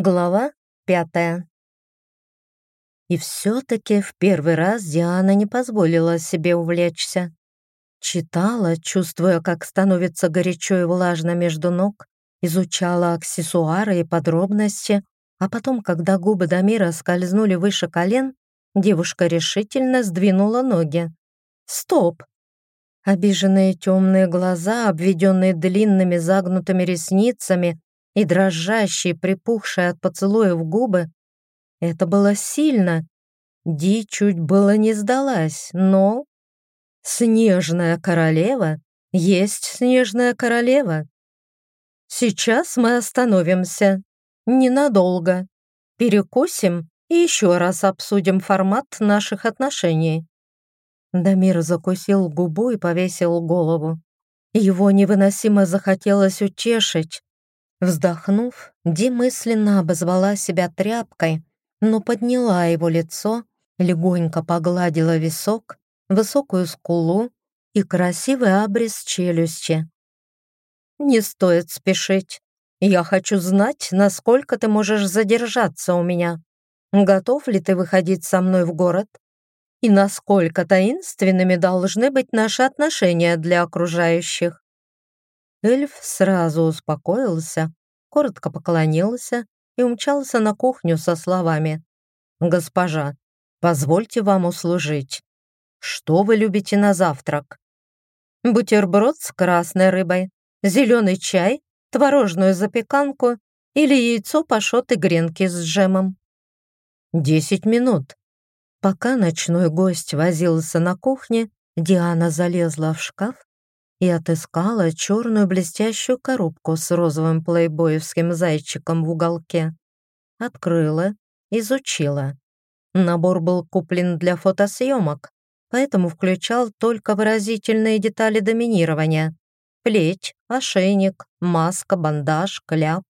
Глава пятая. И все-таки в первый раз Диана не позволила себе увлечься. Читала, чувствуя, как становится горячо и влажно между ног, изучала аксессуары и подробности, а потом, когда губы Дамира скользнули выше колен, девушка решительно сдвинула ноги. «Стоп!» Обиженные темные глаза, обведенные длинными загнутыми ресницами, и дрожащие, припухшие от поцелуев губы. Это было сильно. Ди чуть было не сдалась, но... Снежная королева есть снежная королева. Сейчас мы остановимся. Ненадолго. Перекусим и еще раз обсудим формат наших отношений. Дамир закусил губу и повесил голову. Его невыносимо захотелось утешить, Вздохнув, Ди мысленно обозвала себя тряпкой, но подняла его лицо, легонько погладила висок, высокую скулу и красивый абрис челюсти. «Не стоит спешить. Я хочу знать, насколько ты можешь задержаться у меня. Готов ли ты выходить со мной в город? И насколько таинственными должны быть наши отношения для окружающих?» Эльф сразу успокоился, коротко поклонился и умчался на кухню со словами «Госпожа, позвольте вам услужить. Что вы любите на завтрак?» «Бутерброд с красной рыбой, зеленый чай, творожную запеканку или яйцо пашот и гренки с джемом». «Десять минут». Пока ночной гость возился на кухне, Диана залезла в шкаф и отыскала черную блестящую коробку с розовым плейбоевским зайчиком в уголке. Открыла, изучила. Набор был куплен для фотосъемок, поэтому включал только выразительные детали доминирования. Плеть, ошейник, маска, бандаж, кляп.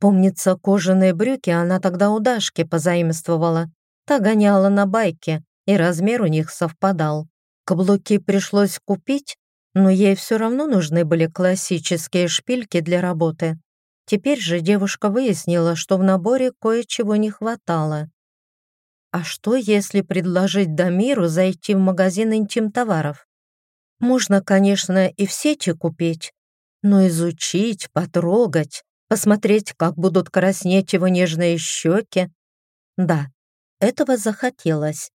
Помнится, кожаные брюки она тогда у Дашки позаимствовала. Та гоняла на байке, и размер у них совпадал. Каблуки пришлось купить, но ей все равно нужны были классические шпильки для работы. Теперь же девушка выяснила, что в наборе кое-чего не хватало. А что, если предложить Дамиру зайти в магазин интим-товаров? Можно, конечно, и в сети купить, но изучить, потрогать, посмотреть, как будут краснеть его нежные щеки. Да, этого захотелось.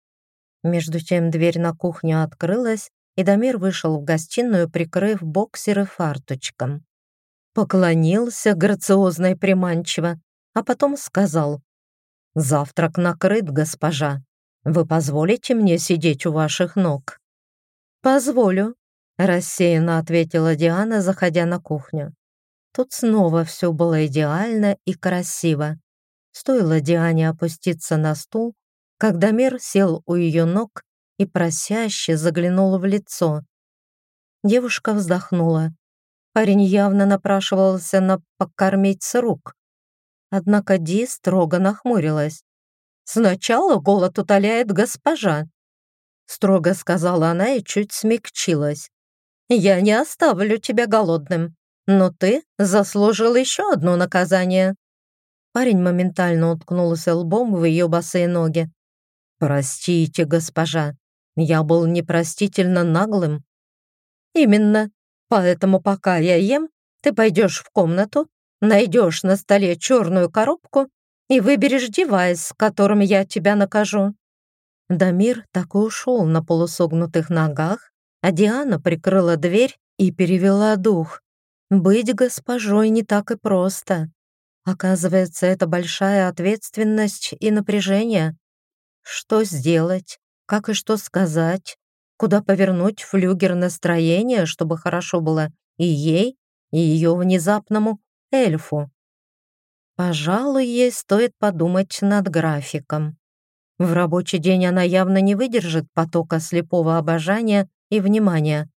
Между тем дверь на кухню открылась, и Дамир вышел в гостиную, прикрыв боксеры фарточком. Поклонился грациозно и приманчиво, а потом сказал «Завтрак накрыт, госпожа. Вы позволите мне сидеть у ваших ног?» «Позволю», — рассеянно ответила Диана, заходя на кухню. Тут снова все было идеально и красиво. Стоило Диане опуститься на стул, когда мир сел у ее ног и просяще заглянула в лицо. Девушка вздохнула. Парень явно напрашивался на покормить с рук. Однако Ди строго нахмурилась. «Сначала голод утоляет госпожа», строго сказала она и чуть смягчилась. «Я не оставлю тебя голодным, но ты заслужил еще одно наказание». Парень моментально уткнулся лбом в ее босые ноги. «Простите, госпожа, я был непростительно наглым. Именно. Поэтому пока я ем, ты пойдешь в комнату, найдешь на столе черную коробку и выберешь девайс, которым я тебя накажу. Дамир так и ушел на полусогнутых ногах, а Диана прикрыла дверь и перевела дух. Быть госпожой не так и просто. Оказывается, это большая ответственность и напряжение. Что сделать? Как и что сказать? Куда повернуть флюгер настроения, чтобы хорошо было и ей, и ее внезапному эльфу? Пожалуй, ей стоит подумать над графиком. В рабочий день она явно не выдержит потока слепого обожания и внимания.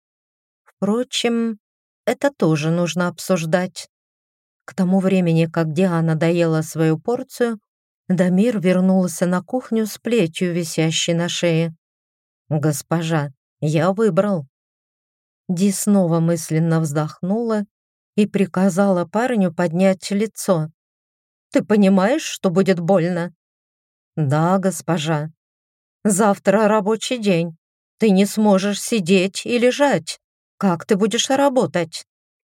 Впрочем, это тоже нужно обсуждать. К тому времени, как Диана доела свою порцию, Дамир вернулся на кухню с плетью, висящей на шее. «Госпожа, я выбрал». Ди снова мысленно вздохнула и приказала парню поднять лицо. Ты понимаешь, что будет больно?» «Да, госпожа. Завтра рабочий день. Ты не сможешь сидеть и лежать. Как ты будешь работать?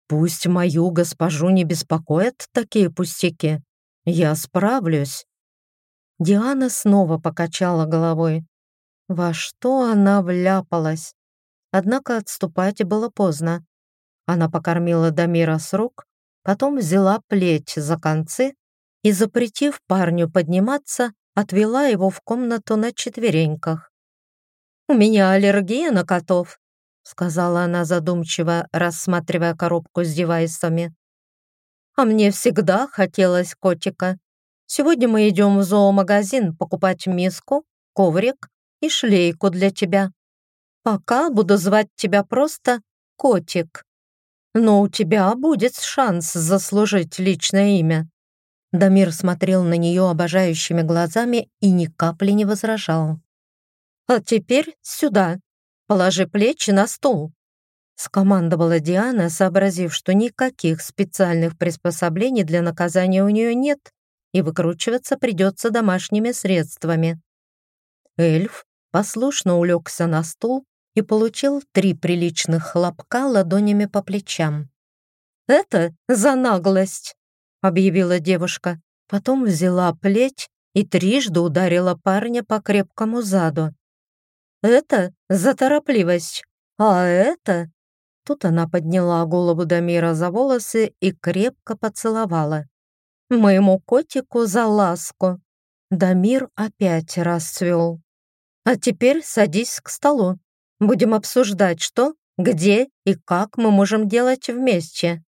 Пусть мою госпожу не беспокоят такие пустяки. Я справлюсь». Диана снова покачала головой. Во что она вляпалась? Однако отступать было поздно. Она покормила Дамира с рук, потом взяла плеть за концы и, запретив парню подниматься, отвела его в комнату на четвереньках. «У меня аллергия на котов», — сказала она задумчиво, рассматривая коробку с девайсами. «А мне всегда хотелось котика. Сегодня мы идем в зоомагазин покупать миску, коврик и шлейку для тебя. Пока буду звать тебя просто Котик. Но у тебя будет шанс заслужить личное имя». Дамир смотрел на нее обожающими глазами и ни капли не возражал. «А теперь сюда. Положи плечи на стол», — скомандовала Диана, сообразив, что никаких специальных приспособлений для наказания у нее нет, и выкручиваться придется домашними средствами. Эльф послушно улегся на стул и получил три приличных хлопка ладонями по плечам. «Это за наглость!» — объявила девушка. Потом взяла плеть и трижды ударила парня по крепкому заду. «Это за торопливость, а это...» Тут она подняла голову Дамира за волосы и крепко поцеловала моему котику за ласку. Дамир опять расцвел. А теперь садись к столу. Будем обсуждать, что, где и как мы можем делать вместе.